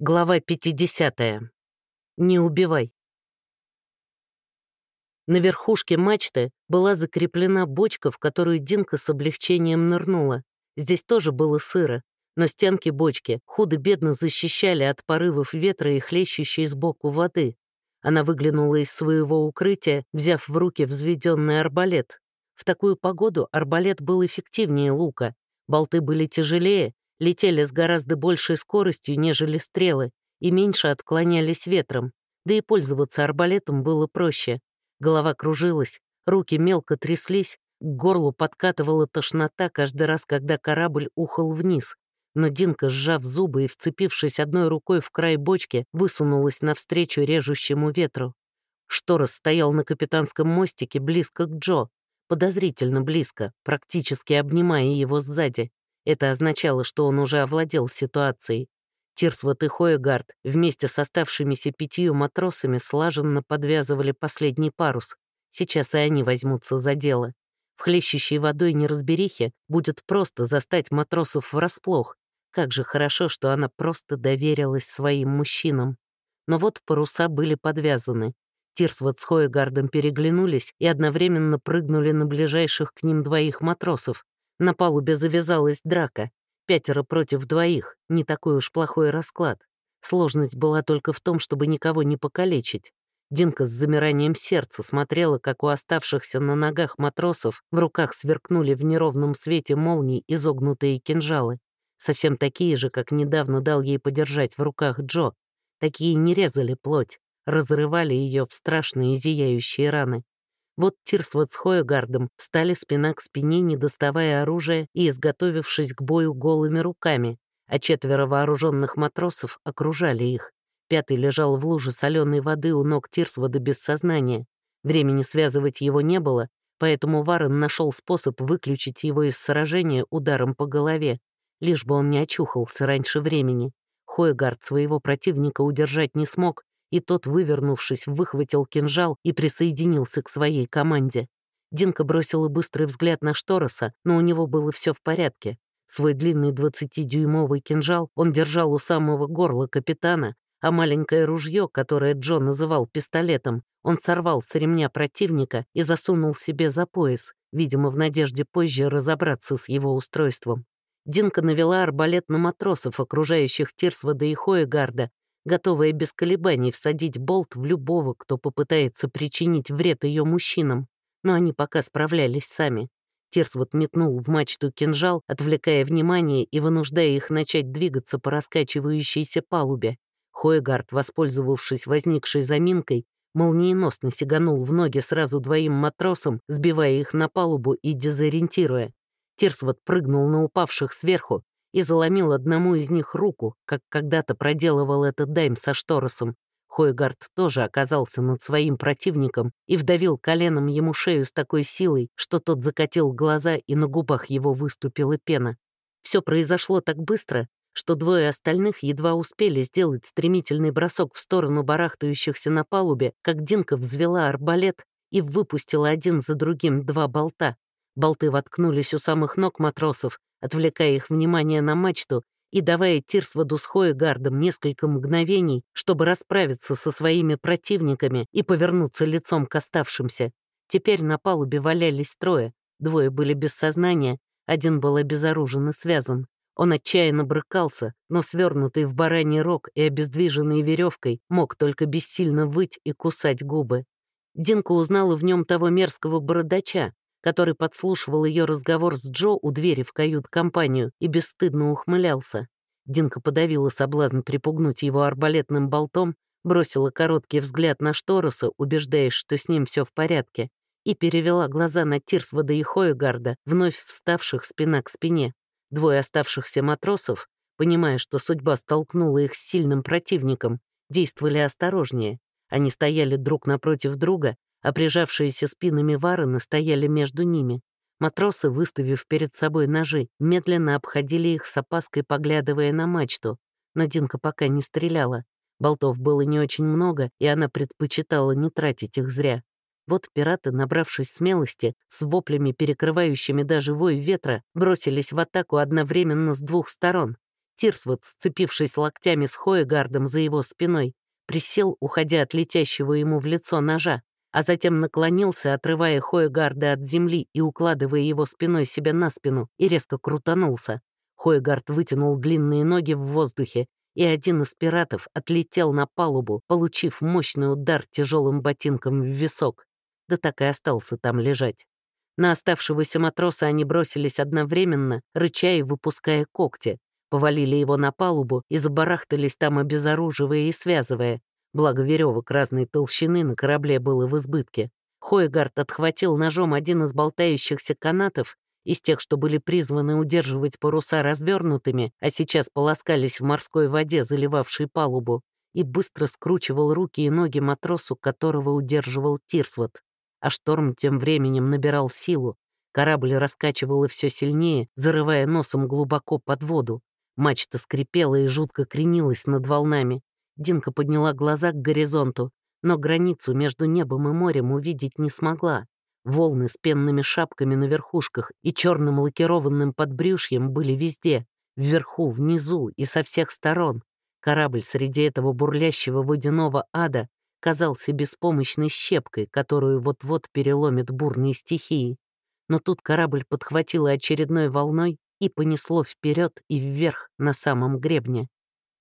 Глава 50. Не убивай. На верхушке мачты была закреплена бочка, в которую Динка с облегчением нырнула. Здесь тоже было сыро, но стенки бочки худо-бедно защищали от порывов ветра и хлещущей сбоку воды. Она выглянула из своего укрытия, взяв в руки взведенный арбалет. В такую погоду арбалет был эффективнее лука. Болты были тяжелее, летели с гораздо большей скоростью, нежели стрелы, и меньше отклонялись ветром. Да и пользоваться арбалетом было проще. Голова кружилась, руки мелко тряслись, к горлу подкатывала тошнота каждый раз, когда корабль ухал вниз. Но Динка, сжав зубы и вцепившись одной рукой в край бочки, высунулась навстречу режущему ветру. Шторос стоял на капитанском мостике близко к Джо, подозрительно близко, практически обнимая его сзади. Это означало, что он уже овладел ситуацией. Тирсвот и Хоегард вместе с оставшимися пятью матросами слаженно подвязывали последний парус. Сейчас и они возьмутся за дело. В хлещущей водой неразберихе будет просто застать матросов врасплох. Как же хорошо, что она просто доверилась своим мужчинам. Но вот паруса были подвязаны. Тирсвот с Хоегардом переглянулись и одновременно прыгнули на ближайших к ним двоих матросов. На палубе завязалась драка. Пятеро против двоих, не такой уж плохой расклад. Сложность была только в том, чтобы никого не покалечить. Динка с замиранием сердца смотрела, как у оставшихся на ногах матросов в руках сверкнули в неровном свете молний изогнутые кинжалы. Совсем такие же, как недавно дал ей подержать в руках Джо. Такие не резали плоть, разрывали ее в страшные зияющие раны. Вот Тирсвот с Хоегардом встали спина к спине, не доставая оружия и изготовившись к бою голыми руками, а четверо вооруженных матросов окружали их. Пятый лежал в луже соленой воды у ног Тирсвода без сознания. Времени связывать его не было, поэтому Варен нашел способ выключить его из сражения ударом по голове, лишь бы он не очухался раньше времени. Хойгард своего противника удержать не смог и тот, вывернувшись, выхватил кинжал и присоединился к своей команде. Динка бросила быстрый взгляд на Штороса, но у него было все в порядке. Свой длинный 20-дюймовый кинжал он держал у самого горла капитана, а маленькое ружье, которое Джон называл пистолетом, он сорвал с ремня противника и засунул себе за пояс, видимо, в надежде позже разобраться с его устройством. Динка навела арбалет на матросов, окружающих Тирсвода и Хоегарда, готовая без колебаний всадить болт в любого, кто попытается причинить вред ее мужчинам. Но они пока справлялись сами. Терсвот метнул в мачту кинжал, отвлекая внимание и вынуждая их начать двигаться по раскачивающейся палубе. Хоегард, воспользовавшись возникшей заминкой, молниеносно сиганул в ноги сразу двоим матросам, сбивая их на палубу и дезориентируя. Терсвот прыгнул на упавших сверху, и заломил одному из них руку, как когда-то проделывал этот дайм со Шторосом. Хойгард тоже оказался над своим противником и вдавил коленом ему шею с такой силой, что тот закатил глаза и на губах его выступила пена. Все произошло так быстро, что двое остальных едва успели сделать стремительный бросок в сторону барахтающихся на палубе, как Динка взвела арбалет и выпустила один за другим два болта. Болты воткнулись у самых ног матросов, отвлекая их внимание на мачту и давая Тирсводу с Хоегардом несколько мгновений, чтобы расправиться со своими противниками и повернуться лицом к оставшимся. Теперь на палубе валялись трое, двое были без сознания, один был обезоружен и связан. Он отчаянно брыкался, но свернутый в бараний рог и обездвиженный веревкой мог только бессильно выть и кусать губы. Динка узнала в нем того мерзкого бородача, который подслушивал ее разговор с Джо у двери в кают-компанию и бесстыдно ухмылялся. Динка подавила соблазн припугнуть его арбалетным болтом, бросила короткий взгляд на Штороса, убеждаясь, что с ним все в порядке, и перевела глаза на Тирсвода и Хоегарда, вновь вставших спина к спине. Двое оставшихся матросов, понимая, что судьба столкнула их с сильным противником, действовали осторожнее. Они стояли друг напротив друга, а прижавшиеся спинами варены стояли между ними. Матросы, выставив перед собой ножи, медленно обходили их с опаской, поглядывая на мачту. Но Динка пока не стреляла. Болтов было не очень много, и она предпочитала не тратить их зря. Вот пираты, набравшись смелости, с воплями, перекрывающими даже вой ветра, бросились в атаку одновременно с двух сторон. Тирсвот, сцепившись локтями с Хоегардом за его спиной, присел, уходя от летящего ему в лицо ножа, а затем наклонился, отрывая Хоегарда от земли и укладывая его спиной себе на спину, и резко крутанулся. Хоегард вытянул длинные ноги в воздухе, и один из пиратов отлетел на палубу, получив мощный удар тяжелым ботинком в висок. Да так и остался там лежать. На оставшегося матроса они бросились одновременно, рыча и выпуская когти. Повалили его на палубу и забарахтались там, обезоруживая и связывая, Благо веревок разной толщины на корабле было в избытке. Хойгард отхватил ножом один из болтающихся канатов, из тех, что были призваны удерживать паруса развернутыми, а сейчас полоскались в морской воде, заливавшей палубу, и быстро скручивал руки и ноги матросу, которого удерживал Тирсвот. А шторм тем временем набирал силу. Корабль раскачивало все сильнее, зарывая носом глубоко под воду. Мачта скрипела и жутко кренилась над волнами. Динка подняла глаза к горизонту, но границу между небом и морем увидеть не смогла. Волны с пенными шапками на верхушках и черным лакированным подбрюшьем были везде, вверху, внизу и со всех сторон. Корабль среди этого бурлящего водяного ада казался беспомощной щепкой, которую вот-вот переломит бурные стихии. Но тут корабль подхватило очередной волной и понесло вперед и вверх на самом гребне.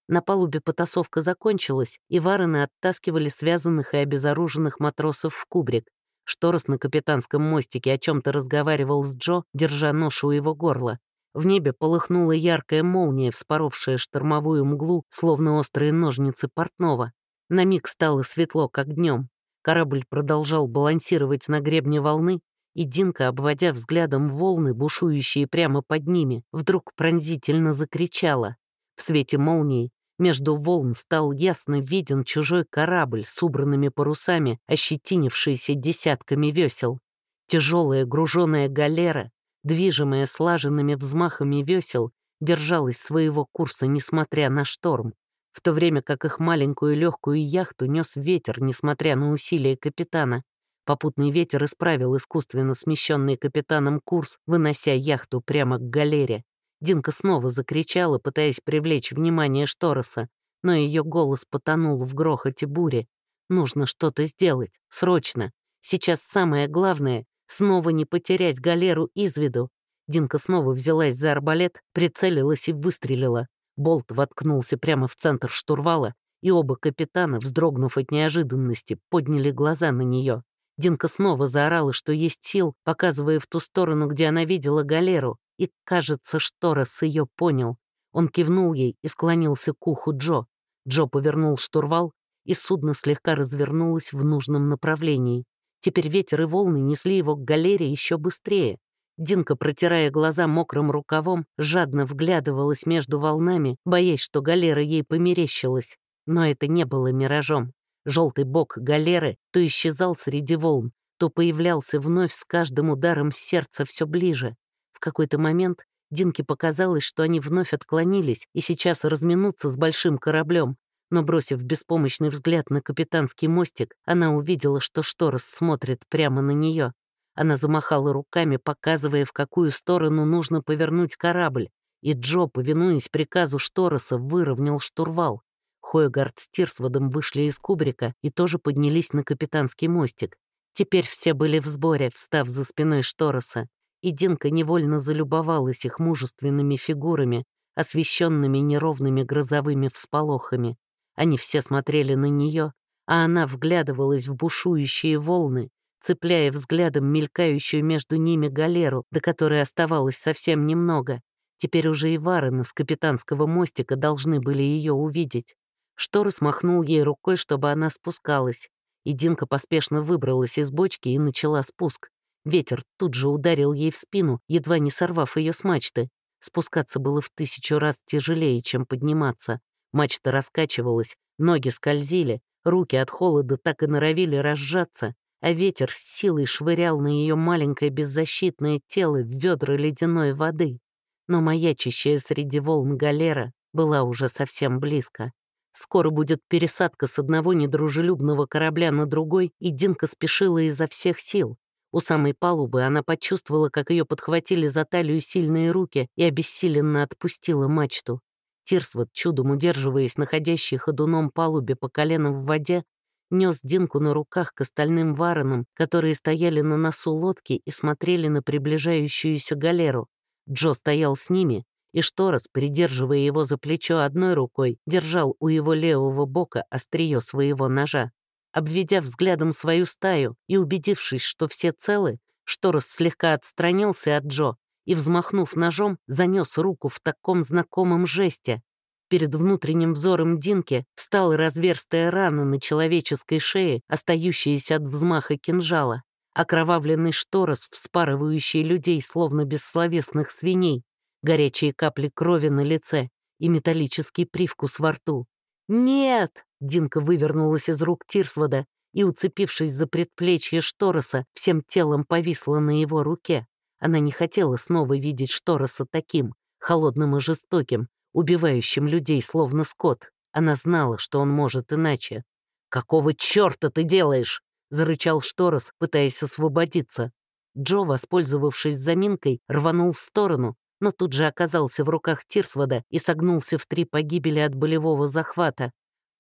На палубе потасовка закончилась, и варены оттаскивали связанных и обезоруженных матросов в кубрик. Шторос на капитанском мостике о чем то разговаривал с Джо, держа нож у его горла. В небе полыхнула яркая молния, вспоровшая штормовую мглу, словно острые ножницы портного. На миг стало светло, как днем. Корабль продолжал балансировать на гребне волны, и Динка, обводя взглядом волны, бушующие прямо под ними, вдруг пронзительно закричала. В свете молнии между волн стал ясно виден чужой корабль с убранными парусами, ощетинившийся десятками весел. Тяжелая груженная галера, движимая слаженными взмахами весел, держалась своего курса, несмотря на шторм, в то время как их маленькую легкую яхту нес ветер, несмотря на усилия капитана. Попутный ветер исправил искусственно смещенный капитаном курс, вынося яхту прямо к галере. Динка снова закричала, пытаясь привлечь внимание Штороса, но ее голос потонул в грохоте бури. Нужно что-то сделать, срочно. Сейчас самое главное — снова не потерять галеру из виду. Динка снова взялась за арбалет, прицелилась и выстрелила. Болт воткнулся прямо в центр штурвала, и оба капитана, вздрогнув от неожиданности, подняли глаза на нее. Динка снова заорала, что есть сил, показывая в ту сторону, где она видела галеру, и, кажется, Шторос ее понял. Он кивнул ей и склонился к уху Джо. Джо повернул штурвал, и судно слегка развернулось в нужном направлении. Теперь ветер и волны несли его к галере еще быстрее. Динка, протирая глаза мокрым рукавом, жадно вглядывалась между волнами, боясь, что галера ей померещилась. Но это не было миражом. Желтый бок галеры то исчезал среди волн, то появлялся вновь с каждым ударом сердца все ближе какой-то момент Динке показалось, что они вновь отклонились и сейчас разминутся с большим кораблем, но, бросив беспомощный взгляд на капитанский мостик, она увидела, что Шторос смотрит прямо на нее. Она замахала руками, показывая, в какую сторону нужно повернуть корабль, и Джо, повинуясь приказу Штороса, выровнял штурвал. Хойгард с Тирсводом вышли из кубрика и тоже поднялись на капитанский мостик. Теперь все были в сборе, встав за спиной Штороса и Динка невольно залюбовалась их мужественными фигурами, освещенными неровными грозовыми всполохами. Они все смотрели на нее, а она вглядывалась в бушующие волны, цепляя взглядом мелькающую между ними галеру, до которой оставалось совсем немного. Теперь уже и Варена с капитанского мостика должны были ее увидеть. Штор смахнул ей рукой, чтобы она спускалась, и Динка поспешно выбралась из бочки и начала спуск. Ветер тут же ударил ей в спину, едва не сорвав ее с мачты. Спускаться было в тысячу раз тяжелее, чем подниматься. Мачта раскачивалась, ноги скользили, руки от холода так и норовили разжаться, а ветер с силой швырял на ее маленькое беззащитное тело в ведра ледяной воды. Но маячащая среди волн галера была уже совсем близко. Скоро будет пересадка с одного недружелюбного корабля на другой, и Динка спешила изо всех сил. У самой палубы она почувствовала, как ее подхватили за талию сильные руки и обессиленно отпустила мачту. Тирсвот, чудом удерживаясь находящей ходуном палубе по коленам в воде, нес Динку на руках к остальным варонам, которые стояли на носу лодки и смотрели на приближающуюся галеру. Джо стоял с ними, и Шторос, придерживая его за плечо одной рукой, держал у его левого бока острие своего ножа. Обведя взглядом свою стаю и убедившись, что все целы, Шторос слегка отстранился от Джо и, взмахнув ножом, занес руку в таком знакомом жесте. Перед внутренним взором Динки встала разверстая рана на человеческой шее, остающаяся от взмаха кинжала, окровавленный шторос, вспарывающий людей, словно бессловесных свиней, горячие капли крови на лице и металлический привкус во рту. «Нет!» — Динка вывернулась из рук Тирсвода и, уцепившись за предплечье Штороса, всем телом повисла на его руке. Она не хотела снова видеть Штороса таким, холодным и жестоким, убивающим людей словно скот. Она знала, что он может иначе. «Какого черта ты делаешь?» — зарычал Шторос, пытаясь освободиться. Джо, воспользовавшись заминкой, рванул в сторону, но тут же оказался в руках Тирсвода и согнулся в три погибели от болевого захвата.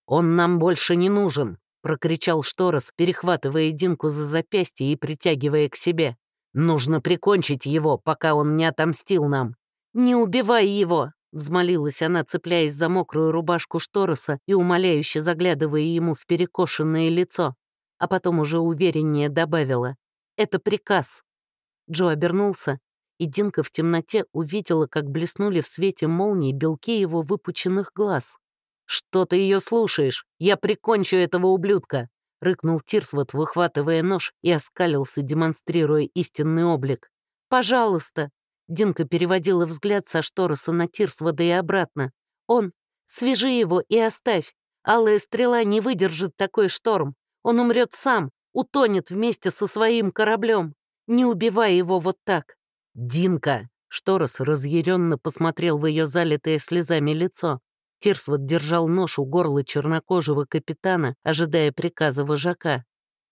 «Он нам больше не нужен!» — прокричал Шторос, перехватывая Динку за запястье и притягивая к себе. «Нужно прикончить его, пока он не отомстил нам!» «Не убивай его!» Взмолилась она, цепляясь за мокрую рубашку Штороса и умоляюще заглядывая ему в перекошенное лицо, а потом уже увереннее добавила «Это приказ». Джо обернулся, и Динка в темноте увидела, как блеснули в свете молнии белки его выпученных глаз. «Что ты ее слушаешь? Я прикончу этого ублюдка!» — рыкнул Тирсвот, выхватывая нож и оскалился, демонстрируя истинный облик. «Пожалуйста!» Динка переводила взгляд со Штороса на Тирсвода и обратно. «Он! Свяжи его и оставь! Алая стрела не выдержит такой шторм! Он умрет сам, утонет вместе со своим кораблем! Не убивай его вот так!» «Динка!» Шторос разъяренно посмотрел в ее залитое слезами лицо. Тирсвот держал нож у горла чернокожего капитана, ожидая приказа вожака.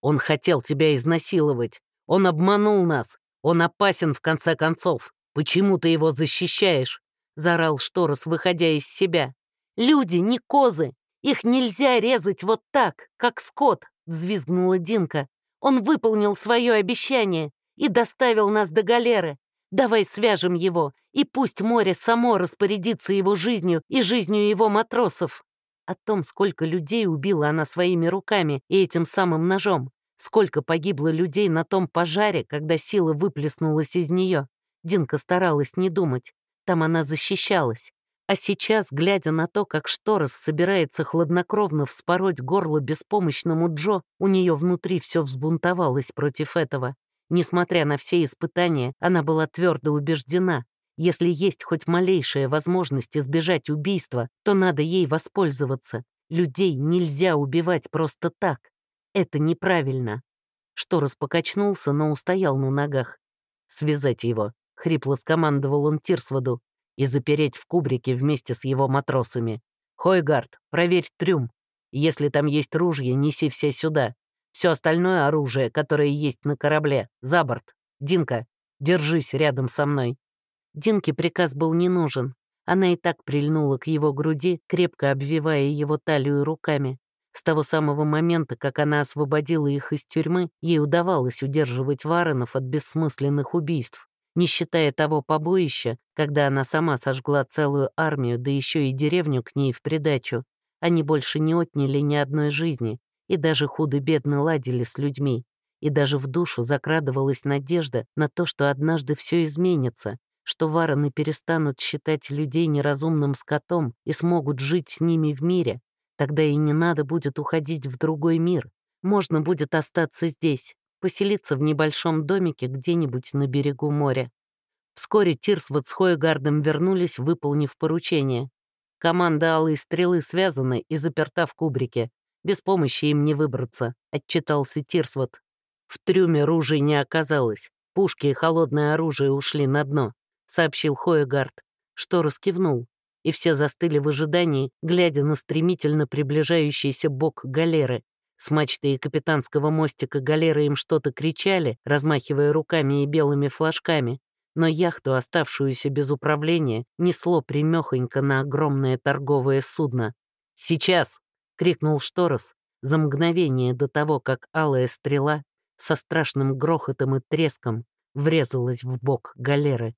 «Он хотел тебя изнасиловать. Он обманул нас. Он опасен в конце концов. «Почему ты его защищаешь?» — заорал Шторос, выходя из себя. «Люди, не козы! Их нельзя резать вот так, как скот!» — взвизгнула Динка. «Он выполнил свое обещание и доставил нас до галеры. Давай свяжем его, и пусть море само распорядится его жизнью и жизнью его матросов». О том, сколько людей убила она своими руками и этим самым ножом, сколько погибло людей на том пожаре, когда сила выплеснулась из нее, Динка старалась не думать. Там она защищалась. А сейчас, глядя на то, как Шторос собирается хладнокровно вспороть горло беспомощному Джо, у нее внутри все взбунтовалось против этого. Несмотря на все испытания, она была твердо убеждена, если есть хоть малейшая возможность избежать убийства, то надо ей воспользоваться. Людей нельзя убивать просто так. Это неправильно. Шторос покачнулся, но устоял на ногах. «Связать его», — хрипло скомандовал он Тирсводу, «и запереть в кубрике вместе с его матросами. Хойгард, проверь трюм. Если там есть ружья, неси все сюда. Все остальное оружие, которое есть на корабле, за борт. Динка, держись рядом со мной». Динке приказ был не нужен. Она и так прильнула к его груди, крепко обвивая его талию руками. С того самого момента, как она освободила их из тюрьмы, ей удавалось удерживать Варонов от бессмысленных убийств не считая того побоища, когда она сама сожгла целую армию, да еще и деревню к ней в придачу. Они больше не отняли ни одной жизни и даже худо-бедно ладили с людьми. И даже в душу закрадывалась надежда на то, что однажды все изменится, что вороны перестанут считать людей неразумным скотом и смогут жить с ними в мире. Тогда и не надо будет уходить в другой мир. Можно будет остаться здесь, поселиться в небольшом домике где-нибудь на берегу моря. Вскоре Тирсвот с Хойгардом вернулись, выполнив поручение. Команда Алой Стрелы связана и заперта в кубрике. Без помощи им не выбраться, — отчитался Тирсвот. В трюме ружей не оказалось. Пушки и холодное оружие ушли на дно, — сообщил Хоегард, что раскивнул, и все застыли в ожидании, глядя на стремительно приближающийся бок галеры. С мачты и капитанского мостика галеры им что-то кричали, размахивая руками и белыми флажками. но яхту, оставшуюся без управления, несло примехонько на огромное торговое судно. «Сейчас!» — крикнул Шторос за мгновение до того, как алая стрела со страшным грохотом и треском врезалась в бок галеры.